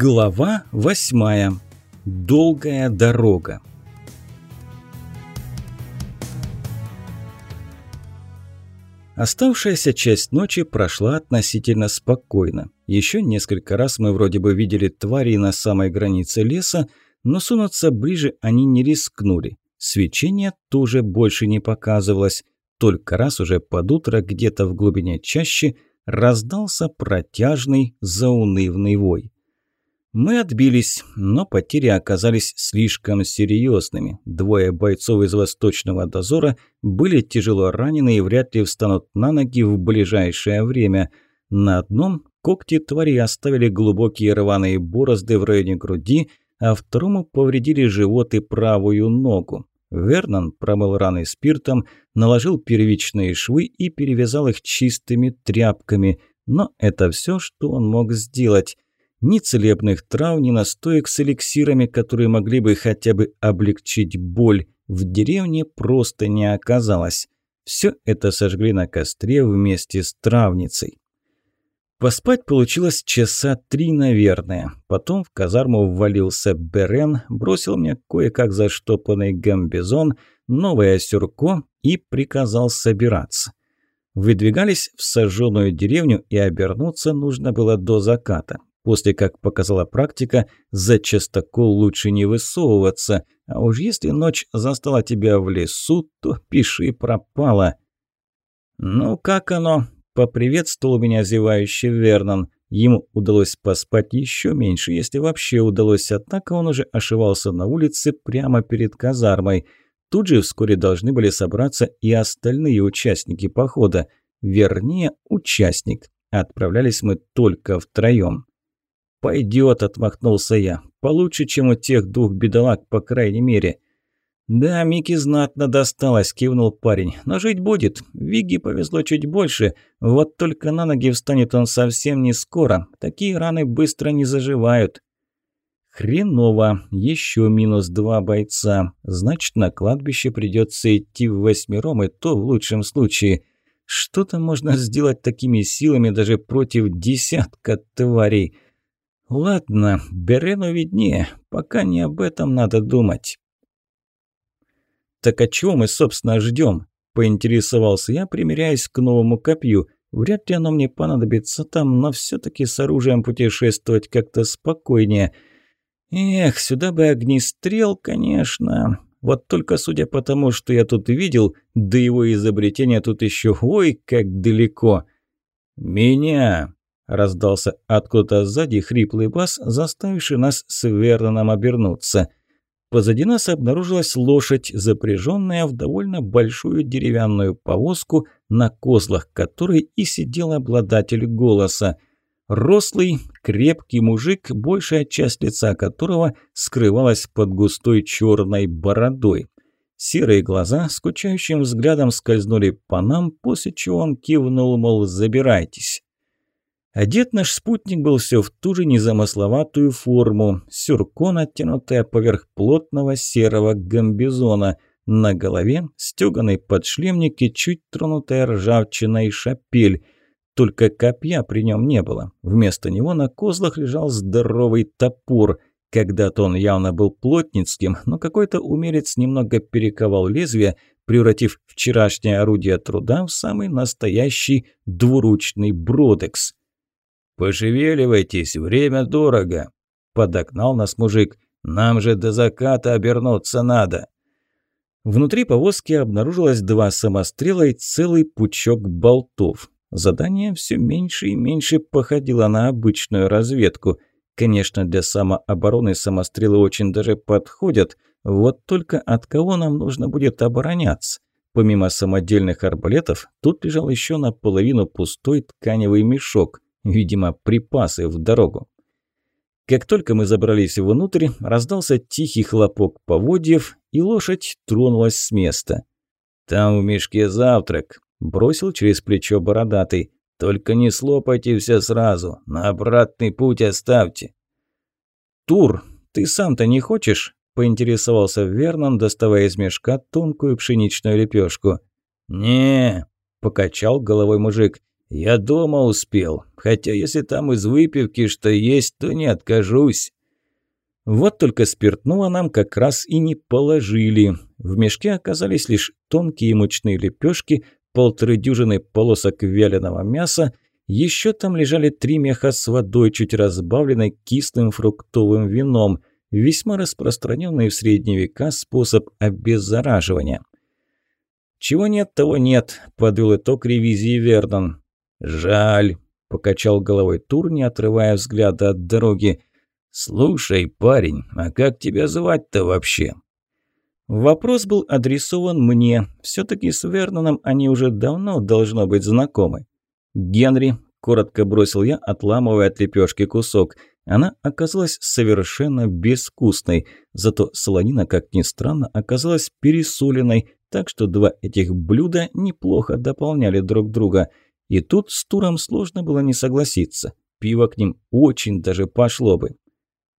Глава восьмая. Долгая дорога. Оставшаяся часть ночи прошла относительно спокойно. Еще несколько раз мы вроде бы видели твари на самой границе леса, но сунуться ближе они не рискнули. Свечение тоже больше не показывалось. Только раз уже под утро где-то в глубине чащи раздался протяжный заунывный вой. Мы отбились, но потери оказались слишком серьезными. Двое бойцов из восточного дозора были тяжело ранены и вряд ли встанут на ноги в ближайшее время. На одном когти твари оставили глубокие рваные борозды в районе груди, а второму повредили живот и правую ногу. Вернон промыл раны спиртом, наложил первичные швы и перевязал их чистыми тряпками. Но это все, что он мог сделать. Ни целебных трав, ни настоек с эликсирами, которые могли бы хотя бы облегчить боль, в деревне просто не оказалось. Все это сожгли на костре вместе с травницей. Поспать получилось часа три, наверное. Потом в казарму ввалился Берен, бросил мне кое-как заштопанный гамбизон, новое сюрко и приказал собираться. Выдвигались в сожженную деревню, и обернуться нужно было до заката. После, как показала практика, за частокол лучше не высовываться, а уж если ночь застала тебя в лесу, то пиши пропало. «Ну, как оно?» – поприветствовал меня зевающий Вернон. Ему удалось поспать еще меньше, если вообще удалось, однако он уже ошивался на улице прямо перед казармой. Тут же вскоре должны были собраться и остальные участники похода. Вернее, участник. Отправлялись мы только втроем. «Пойдет», – отмахнулся я. «Получше, чем у тех двух бедолаг, по крайней мере». «Да, Микки знатно досталось», – кивнул парень. «Но жить будет. Виги повезло чуть больше. Вот только на ноги встанет он совсем не скоро. Такие раны быстро не заживают». «Хреново. Еще минус два бойца. Значит, на кладбище придется идти в восьмером, и то в лучшем случае. Что-то можно сделать такими силами даже против десятка тварей». Ладно, Берену виднее, пока не об этом надо думать. Так а чего мы, собственно, ждем? Поинтересовался я, примеряясь к новому копью. Вряд ли оно мне понадобится там, но все-таки с оружием путешествовать как-то спокойнее. Эх, сюда бы огнестрел, конечно. Вот только судя по тому, что я тут видел, до его изобретения тут еще ой, как далеко. «Меня!» Раздался откуда-то сзади хриплый бас, заставивший нас с Верноном обернуться. Позади нас обнаружилась лошадь, запряженная в довольно большую деревянную повозку, на козлах которой и сидел обладатель голоса. Рослый, крепкий мужик, большая часть лица которого скрывалась под густой черной бородой. Серые глаза скучающим взглядом скользнули по нам, после чего он кивнул, мол, забирайтесь. Одет наш спутник был все в ту же незамысловатую форму, сюрко натянутое поверх плотного серого гамбизона, на голове стеганый подшлемник и чуть тронутая ржавчиной шапель. Только копья при нем не было. Вместо него на козлах лежал здоровый топор. Когда-то он явно был плотницким, но какой-то умелец немного перековал лезвие, превратив вчерашнее орудие труда в самый настоящий двуручный бродекс. «Пошевеливайтесь, время дорого!» – подогнал нас мужик. «Нам же до заката обернуться надо!» Внутри повозки обнаружилось два самострела и целый пучок болтов. Задание все меньше и меньше походило на обычную разведку. Конечно, для самообороны самострелы очень даже подходят, вот только от кого нам нужно будет обороняться? Помимо самодельных арбалетов, тут лежал еще наполовину пустой тканевый мешок – Видимо, припасы в дорогу. Как только мы забрались внутрь, раздался тихий хлопок поводьев, и лошадь тронулась с места. «Там в мешке завтрак», – бросил через плечо бородатый. «Только не слопайте все сразу, на обратный путь оставьте». «Тур, ты сам-то не хочешь?» – поинтересовался Вернон, доставая из мешка тонкую пшеничную лепешку. «Не», – покачал головой мужик, «Я дома успел, хотя если там из выпивки что есть, то не откажусь». Вот только спиртного нам как раз и не положили. В мешке оказались лишь тонкие мучные лепешки, полторы дюжины полосок вяленого мяса, еще там лежали три меха с водой, чуть разбавленной кислым фруктовым вином, весьма распространенный в средние века способ обеззараживания. «Чего нет, того нет», – подвел итог ревизии Вердон. «Жаль», – покачал головой Тур, не отрывая взгляда от дороги. «Слушай, парень, а как тебя звать-то вообще?» Вопрос был адресован мне. Все-таки с Верноном они уже давно должно быть знакомы. «Генри», – коротко бросил я, отламывая от лепешки кусок. Она оказалась совершенно безвкусной, зато солонина, как ни странно, оказалась пересоленной, так что два этих блюда неплохо дополняли друг друга. И тут с Туром сложно было не согласиться. Пиво к ним очень даже пошло бы.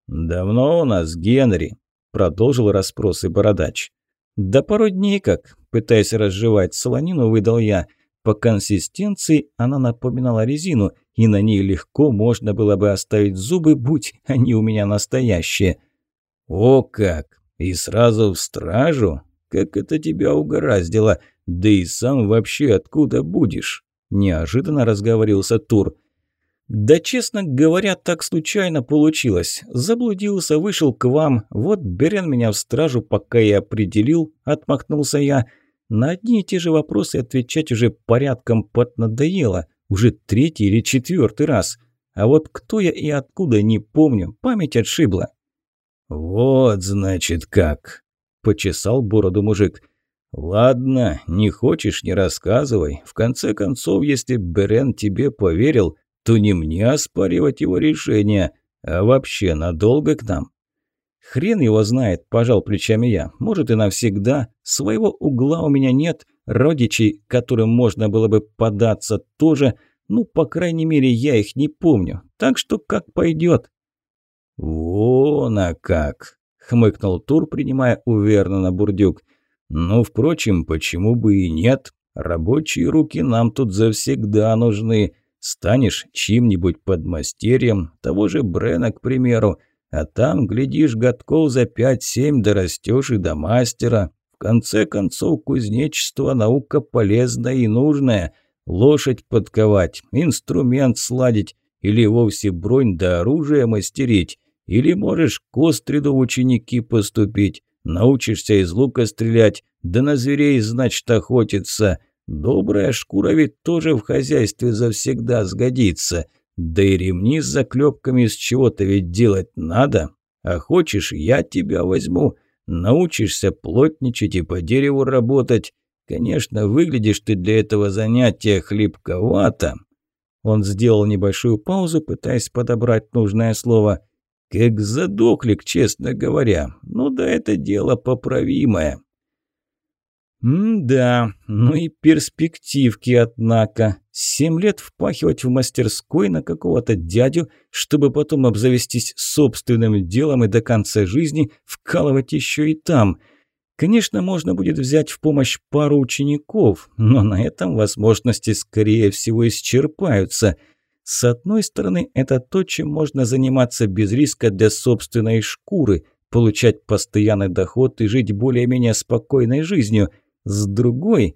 «Давно у нас, Генри?» – продолжил расспросы бородач. «Да пару дней как», – пытаясь разжевать солонину, выдал я. По консистенции она напоминала резину, и на ней легко можно было бы оставить зубы, будь они у меня настоящие. «О как! И сразу в стражу? Как это тебя угораздило? Да и сам вообще откуда будешь?» Неожиданно разговорился Тур. «Да, честно говоря, так случайно получилось. Заблудился, вышел к вам. Вот Берен меня в стражу, пока я определил», – отмахнулся я. «На одни и те же вопросы отвечать уже порядком поднадоело. Уже третий или четвертый раз. А вот кто я и откуда, не помню. Память отшибла». «Вот, значит, как!» – почесал бороду мужик. «Ладно, не хочешь – не рассказывай. В конце концов, если Берен тебе поверил, то не мне оспаривать его решение, а вообще надолго к нам. Хрен его знает, пожал плечами я. Может и навсегда. Своего угла у меня нет. Родичей, которым можно было бы податься, тоже. Ну, по крайней мере, я их не помню. Так что как пойдет. «Вон а как!» – хмыкнул Тур, принимая у Вернона бурдюк. «Ну, впрочем, почему бы и нет? Рабочие руки нам тут завсегда нужны. Станешь чьим-нибудь подмастерьем, того же Брена, к примеру, а там, глядишь, годков за пять-семь дорастешь и до мастера. В конце концов, кузнечество – наука полезная и нужная. Лошадь подковать, инструмент сладить или вовсе бронь да оружие мастерить. Или можешь к Остриду ученики поступить, научишься из лука стрелять, да на зверей, значит, охотиться – Добрая шкура ведь тоже в хозяйстве завсегда сгодится. Да и ремни с заклепками с чего-то ведь делать надо. А хочешь, я тебя возьму. Научишься плотничать и по дереву работать. Конечно, выглядишь ты для этого занятия хлипковато». Он сделал небольшую паузу, пытаясь подобрать нужное слово. «Как задохлик, честно говоря. Ну да это дело поправимое». М-да, ну и перспективки, однако. Семь лет впахивать в мастерской на какого-то дядю, чтобы потом обзавестись собственным делом и до конца жизни вкалывать еще и там. Конечно, можно будет взять в помощь пару учеников, но на этом возможности, скорее всего, исчерпаются. С одной стороны, это то, чем можно заниматься без риска для собственной шкуры, получать постоянный доход и жить более-менее спокойной жизнью – с другой,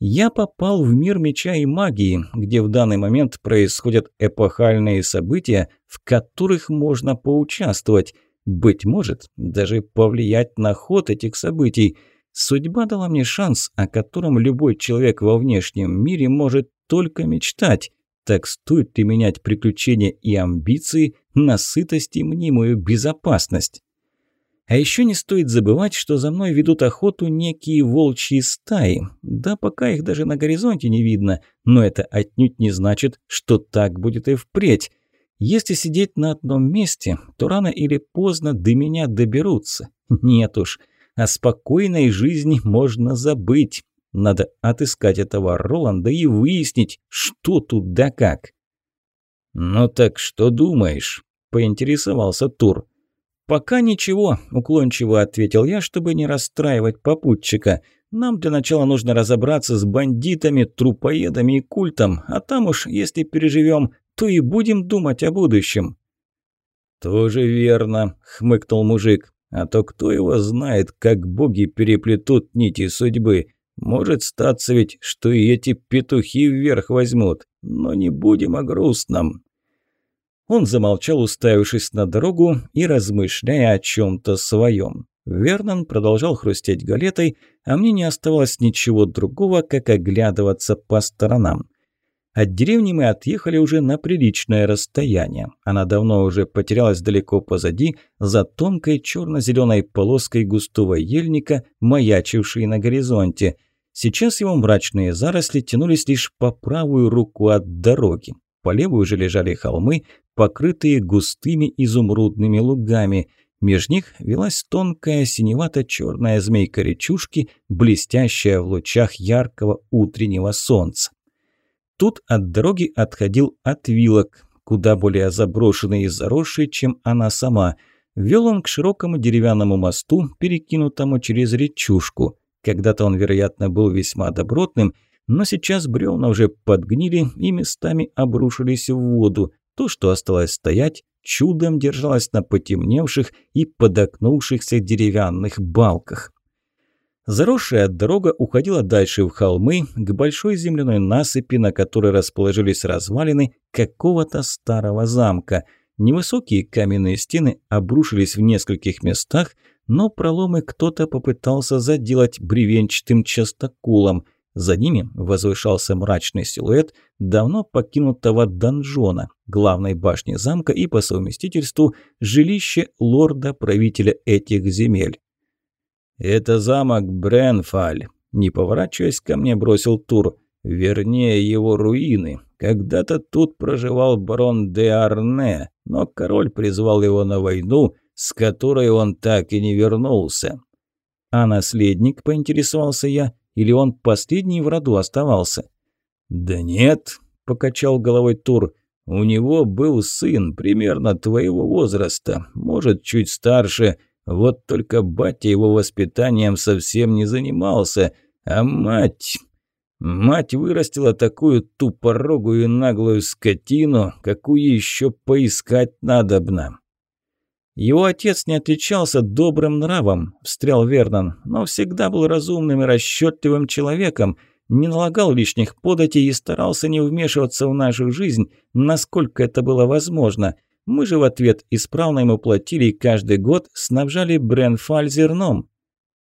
я попал в мир меча и магии, где в данный момент происходят эпохальные события, в которых можно поучаствовать, быть может, даже повлиять на ход этих событий. Судьба дала мне шанс, о котором любой человек во внешнем мире может только мечтать. Так стоит ли менять приключения и амбиции на сытость и мнимую безопасность? А еще не стоит забывать, что за мной ведут охоту некие волчьи стаи. Да пока их даже на горизонте не видно, но это отнюдь не значит, что так будет и впредь. Если сидеть на одном месте, то рано или поздно до меня доберутся. Нет уж, о спокойной жизни можно забыть. Надо отыскать этого Роланда и выяснить, что тут да как. «Ну так что думаешь?» – поинтересовался Тур. «Пока ничего», – уклончиво ответил я, чтобы не расстраивать попутчика. Нам для начала нужно разобраться с бандитами, трупоедами и культом, а там уж, если переживем, то и будем думать о будущем». «Тоже верно», – хмыкнул мужик. «А то кто его знает, как боги переплетут нити судьбы. Может статься ведь, что и эти петухи вверх возьмут. Но не будем о грустном». Он замолчал, уставившись на дорогу и размышляя о чем-то своем. Вернон продолжал хрустеть галетой, а мне не оставалось ничего другого, как оглядываться по сторонам. От деревни мы отъехали уже на приличное расстояние. Она давно уже потерялась далеко позади, за тонкой черно-зеленой полоской густого ельника, маячившей на горизонте. Сейчас его мрачные заросли тянулись лишь по правую руку от дороги. По левую же лежали холмы, покрытые густыми изумрудными лугами. Меж них велась тонкая синевато-черная змейка речушки, блестящая в лучах яркого утреннего солнца. Тут от дороги отходил отвилок, куда более заброшенный и заросший, чем она сама. Вел он к широкому деревянному мосту, перекинутому через речушку. Когда-то он, вероятно, был весьма добротным, но сейчас бревна уже подгнили и местами обрушились в воду. То, что осталось стоять, чудом держалось на потемневших и подокнувшихся деревянных балках. Заросшая дорога уходила дальше в холмы, к большой земляной насыпи, на которой расположились развалины какого-то старого замка. Невысокие каменные стены обрушились в нескольких местах, но проломы кто-то попытался заделать бревенчатым частоколом. За ними возвышался мрачный силуэт давно покинутого донжона, главной башни замка и по совместительству жилище лорда-правителя этих земель. «Это замок Бренфаль», – не поворачиваясь ко мне, бросил Тур. «Вернее, его руины. Когда-то тут проживал барон де Арне, но король призвал его на войну, с которой он так и не вернулся». «А наследник?» – поинтересовался я. «Или он последний в роду оставался?» «Да нет», – покачал головой Тур. «У него был сын примерно твоего возраста, может, чуть старше». Вот только батя его воспитанием совсем не занимался, а мать... Мать вырастила такую тупорогую и наглую скотину, какую еще поискать надобно. Его отец не отличался добрым нравом, встрял Вернон, но всегда был разумным и расчетливым человеком, не налагал лишних податей и старался не вмешиваться в нашу жизнь, насколько это было возможно – мы же в ответ исправно ему платили и каждый год снабжали Бренфаль зерном.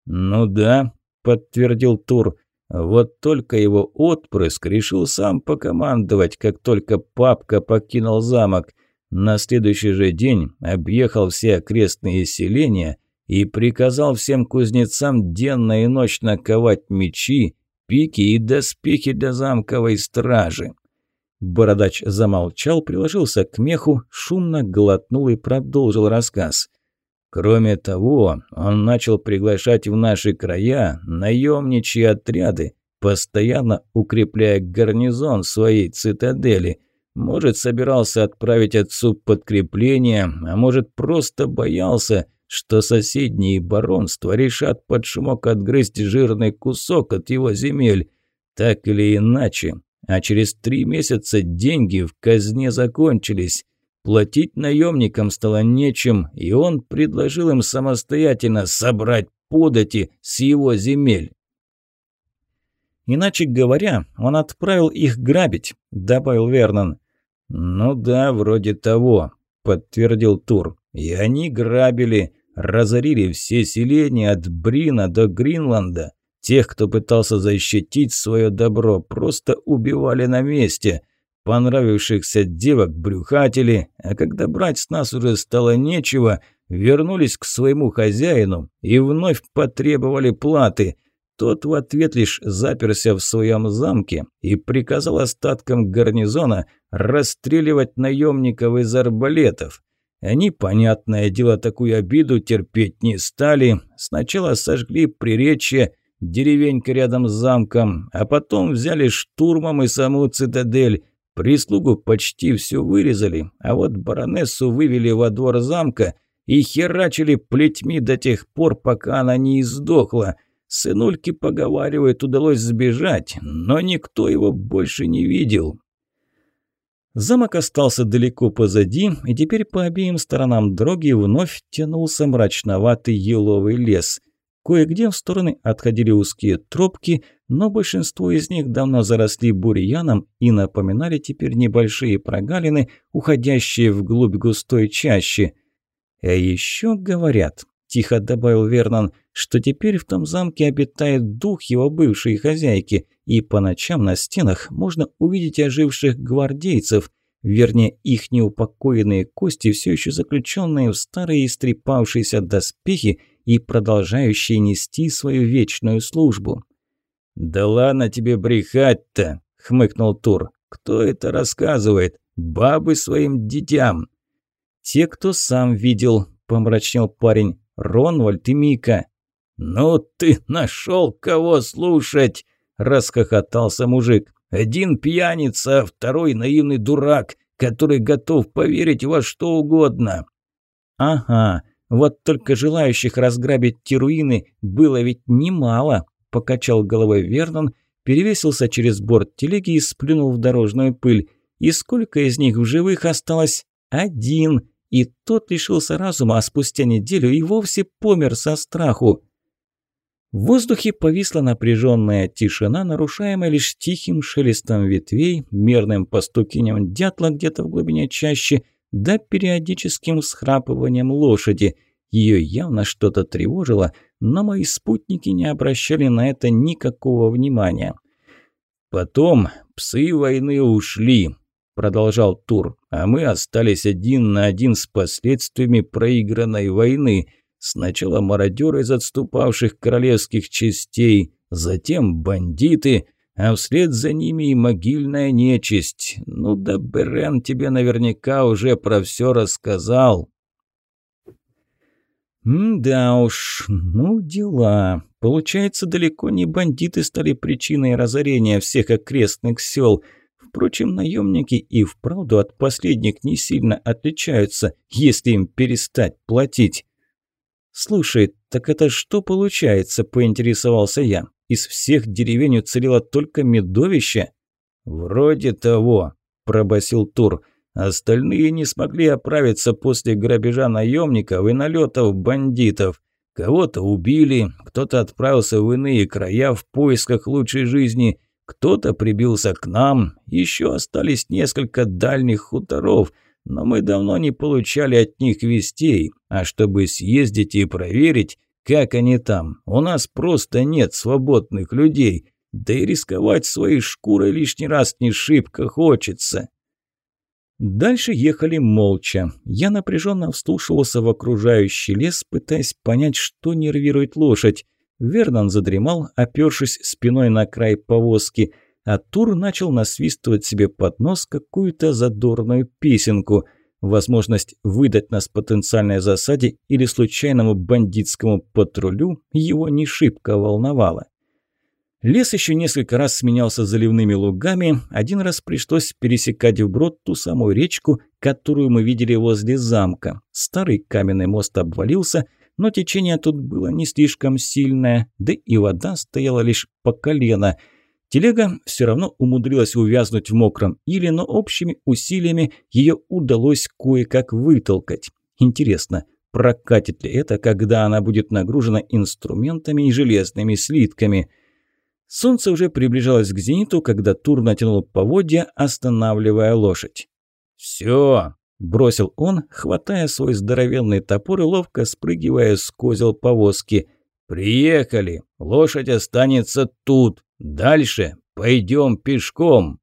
«Ну да», – подтвердил Тур, – «вот только его отпрыск решил сам покомандовать, как только папка покинул замок. На следующий же день объехал все окрестные селения и приказал всем кузнецам денно и ночно ковать мечи, пики и доспехи для замковой стражи». Бородач замолчал, приложился к меху, шумно глотнул и продолжил рассказ. Кроме того, он начал приглашать в наши края наемничьи отряды, постоянно укрепляя гарнизон своей цитадели. Может, собирался отправить отцу подкрепление, а может, просто боялся, что соседние баронства решат под шумок отгрызть жирный кусок от его земель. Так или иначе, а через три месяца деньги в казне закончились. Платить наемникам стало нечем, и он предложил им самостоятельно собрать подати с его земель. «Иначе говоря, он отправил их грабить», – добавил Вернон. «Ну да, вроде того», – подтвердил Тур. «И они грабили, разорили все селения от Брина до Гринланда. Тех, кто пытался защитить свое добро, просто убивали на месте. Понравившихся девок брюхатели, а когда брать с нас уже стало нечего, вернулись к своему хозяину и вновь потребовали платы. Тот в ответ лишь заперся в своем замке и приказал остаткам гарнизона расстреливать наемников из арбалетов. Они, понятное дело, такую обиду терпеть не стали. Сначала сожгли приречье, деревенька рядом с замком, а потом взяли штурмом и саму цитадель. Прислугу почти все вырезали, а вот баронессу вывели во двор замка и херачили плетьми до тех пор, пока она не издохла. Сынульки, поговаривают, удалось сбежать, но никто его больше не видел. Замок остался далеко позади, и теперь по обеим сторонам дороги вновь тянулся мрачноватый еловый лес. Кое-где в стороны отходили узкие тропки, но большинство из них давно заросли бурьяном и напоминали теперь небольшие прогалины, уходящие вглубь густой чащи. А еще говорят, тихо добавил Вернон, что теперь в том замке обитает дух его бывшей хозяйки, и по ночам на стенах можно увидеть оживших гвардейцев, вернее, их неупокоенные кости, все еще заключенные в старые истрепавшиеся доспехи и продолжающие нести свою вечную службу. «Да ладно тебе брехать-то!» – хмыкнул Тур. «Кто это рассказывает? Бабы своим детям!» «Те, кто сам видел», – помрачнел парень. Ронвальд и Мика. «Ну ты нашел кого слушать!» – расхохотался мужик. «Один пьяница, а второй наивный дурак, который готов поверить во что угодно». «Ага, вот только желающих разграбить те руины было ведь немало», – покачал головой Вернон, перевесился через борт телеги и сплюнул в дорожную пыль. «И сколько из них в живых осталось? Один!» и тот лишился разума, а спустя неделю и вовсе помер со страху. В воздухе повисла напряженная тишина, нарушаемая лишь тихим шелестом ветвей, мерным постукиванием дятла где-то в глубине чащи, да периодическим всхрапыванием лошади. Ее явно что-то тревожило, но мои спутники не обращали на это никакого внимания. Потом псы войны ушли, – продолжал Тур, – «а мы остались один на один с последствиями проигранной войны. Сначала мародеры из отступавших королевских частей, затем бандиты, а вслед за ними и могильная нечисть. Ну да Берен тебе наверняка уже про все рассказал». «Да уж, ну дела. Получается, далеко не бандиты стали причиной разорения всех окрестных сел». Впрочем, наемники и вправду от последних не сильно отличаются, если им перестать платить. «Слушай, так это что получается?» – поинтересовался я. «Из всех деревень уцелело только медовище?» «Вроде того», – пробасил Тур. «Остальные не смогли оправиться после грабежа наемников и налетов бандитов. Кого-то убили, кто-то отправился в иные края в поисках лучшей жизни – кто-то прибился к нам, еще остались несколько дальних хуторов, но мы давно не получали от них вестей, а чтобы съездить и проверить, как они там, у нас просто нет свободных людей, да и рисковать своей шкурой лишний раз не шибко хочется. Дальше ехали молча. Я напряженно вслушивался в окружающий лес, пытаясь понять, что нервирует лошадь. Вернон задремал, опёршись спиной на край повозки, а Тур начал насвистывать себе под нос какую-то задорную песенку. Возможность выдать нас потенциальной засаде или случайному бандитскому патрулю его не шибко волновало. Лес еще несколько раз сменялся заливными лугами, один раз пришлось пересекать вброд ту самую речку, которую мы видели возле замка. Старый каменный мост обвалился – но течение тут было не слишком сильное, да и вода стояла лишь по колено. Телега все равно умудрилась увязнуть в мокром иле, но общими усилиями ее удалось кое-как вытолкать. Интересно, прокатит ли это, когда она будет нагружена инструментами и железными слитками? Солнце уже приближалось к зениту, когда Тур натянул поводья, останавливая лошадь. «Все, Бросил он, хватая свой здоровенный топор и ловко спрыгивая с козел повозки. «Приехали! Лошадь останется тут! Дальше пойдем пешком!»